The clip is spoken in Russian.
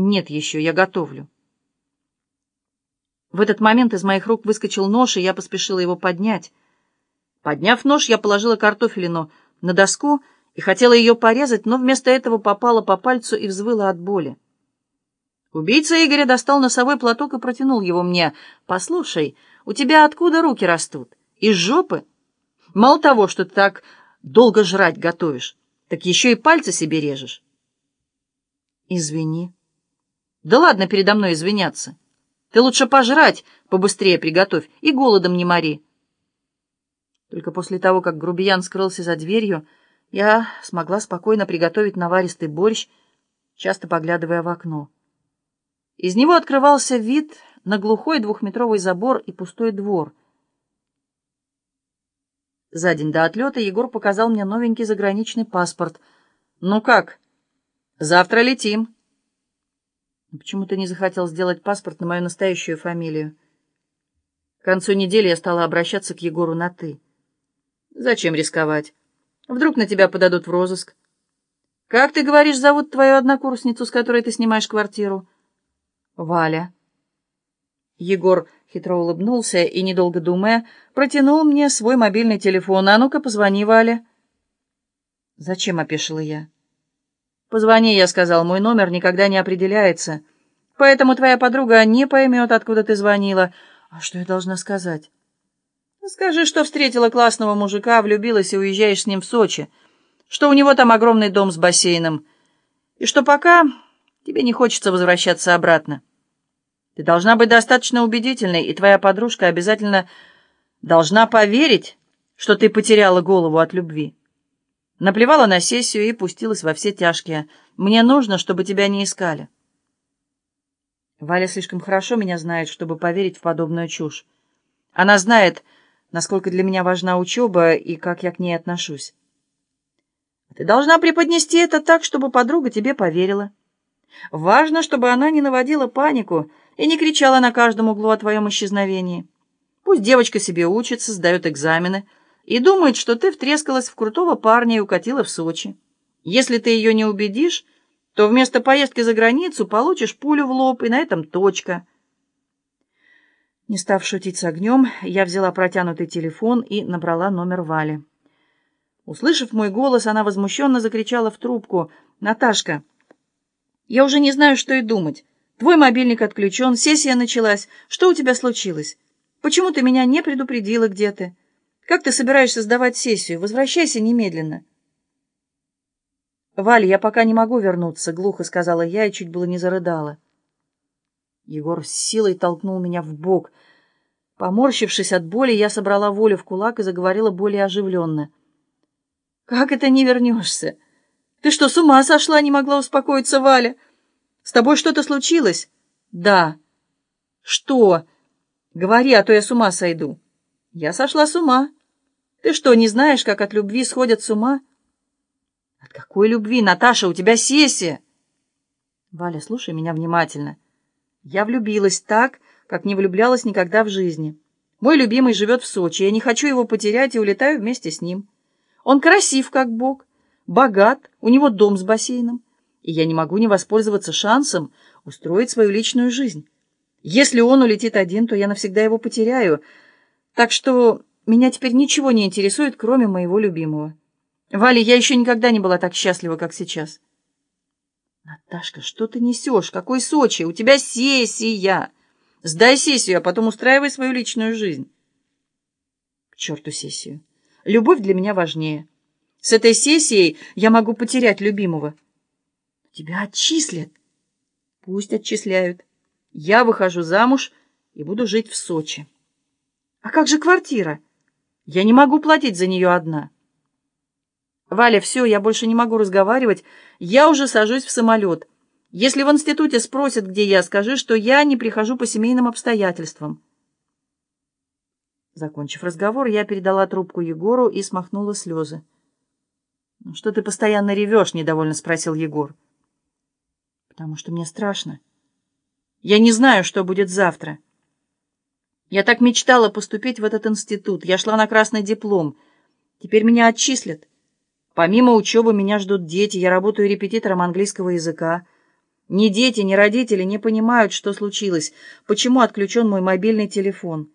«Нет еще, я готовлю». В этот момент из моих рук выскочил нож, и я поспешила его поднять. Подняв нож, я положила картофелину на доску и хотела ее порезать, но вместо этого попала по пальцу и взвыла от боли. Убийца Игоря достал носовой платок и протянул его мне. «Послушай, у тебя откуда руки растут? Из жопы? Мало того, что ты так долго жрать готовишь, так еще и пальцы себе режешь». «Извини». «Да ладно передо мной извиняться. Ты лучше пожрать побыстрее приготовь и голодом не мори». Только после того, как грубиян скрылся за дверью, я смогла спокойно приготовить наваристый борщ, часто поглядывая в окно. Из него открывался вид на глухой двухметровый забор и пустой двор. За день до отлета Егор показал мне новенький заграничный паспорт. «Ну как? Завтра летим». Почему ты не захотел сделать паспорт на мою настоящую фамилию? К концу недели я стала обращаться к Егору на «ты». Зачем рисковать? Вдруг на тебя подадут в розыск. Как ты говоришь, зовут твою однокурсницу, с которой ты снимаешь квартиру? Валя. Егор хитро улыбнулся и, недолго думая, протянул мне свой мобильный телефон. А ну-ка, позвони, Валя. Зачем, опешила я? Позвони, я сказал, мой номер никогда не определяется. Поэтому твоя подруга не поймет, откуда ты звонила. А что я должна сказать? Скажи, что встретила классного мужика, влюбилась и уезжаешь с ним в Сочи, что у него там огромный дом с бассейном, и что пока тебе не хочется возвращаться обратно. Ты должна быть достаточно убедительной, и твоя подружка обязательно должна поверить, что ты потеряла голову от любви. Наплевала на сессию и пустилась во все тяжкие. Мне нужно, чтобы тебя не искали. Валя слишком хорошо меня знает, чтобы поверить в подобную чушь. Она знает, насколько для меня важна учеба и как я к ней отношусь. Ты должна преподнести это так, чтобы подруга тебе поверила. Важно, чтобы она не наводила панику и не кричала на каждом углу о твоем исчезновении. Пусть девочка себе учится, сдает экзамены и думает, что ты втрескалась в крутого парня и укатила в Сочи. Если ты ее не убедишь, то вместо поездки за границу получишь пулю в лоб, и на этом точка — не став шутить с огнем, я взяла протянутый телефон и набрала номер Вали. Услышав мой голос, она возмущенно закричала в трубку. «Наташка, я уже не знаю, что и думать. Твой мобильник отключен, сессия началась. Что у тебя случилось? Почему ты меня не предупредила, где ты? Как ты собираешься сдавать сессию? Возвращайся немедленно». «Валя, я пока не могу вернуться», — глухо сказала я и чуть было не зарыдала. Егор с силой толкнул меня в бок. Поморщившись от боли, я собрала волю в кулак и заговорила более оживленно. «Как это не вернешься? Ты что, с ума сошла, не могла успокоиться, Валя? С тобой что-то случилось?» «Да». «Что?» «Говори, а то я с ума сойду». «Я сошла с ума. Ты что, не знаешь, как от любви сходят с ума?» «От какой любви, Наташа? У тебя сессия!» «Валя, слушай меня внимательно». Я влюбилась так, как не влюблялась никогда в жизни. Мой любимый живет в Сочи, я не хочу его потерять и улетаю вместе с ним. Он красив, как бог, богат, у него дом с бассейном, и я не могу не воспользоваться шансом устроить свою личную жизнь. Если он улетит один, то я навсегда его потеряю, так что меня теперь ничего не интересует, кроме моего любимого. Валя, я еще никогда не была так счастлива, как сейчас. «Наташка, что ты несешь? Какой Сочи? У тебя сессия! Сдай сессию, а потом устраивай свою личную жизнь». «К черту сессию! Любовь для меня важнее. С этой сессией я могу потерять любимого». «Тебя отчислят». «Пусть отчисляют. Я выхожу замуж и буду жить в Сочи». «А как же квартира? Я не могу платить за нее одна». «Валя, все, я больше не могу разговаривать. Я уже сажусь в самолет. Если в институте спросят, где я, скажи, что я не прихожу по семейным обстоятельствам». Закончив разговор, я передала трубку Егору и смахнула слезы. «Ну что ты постоянно ревешь?» — недовольно спросил Егор. «Потому что мне страшно. Я не знаю, что будет завтра. Я так мечтала поступить в этот институт. Я шла на красный диплом. Теперь меня отчислят. Помимо учебы меня ждут дети, я работаю репетитором английского языка. Ни дети, ни родители не понимают, что случилось, почему отключен мой мобильный телефон.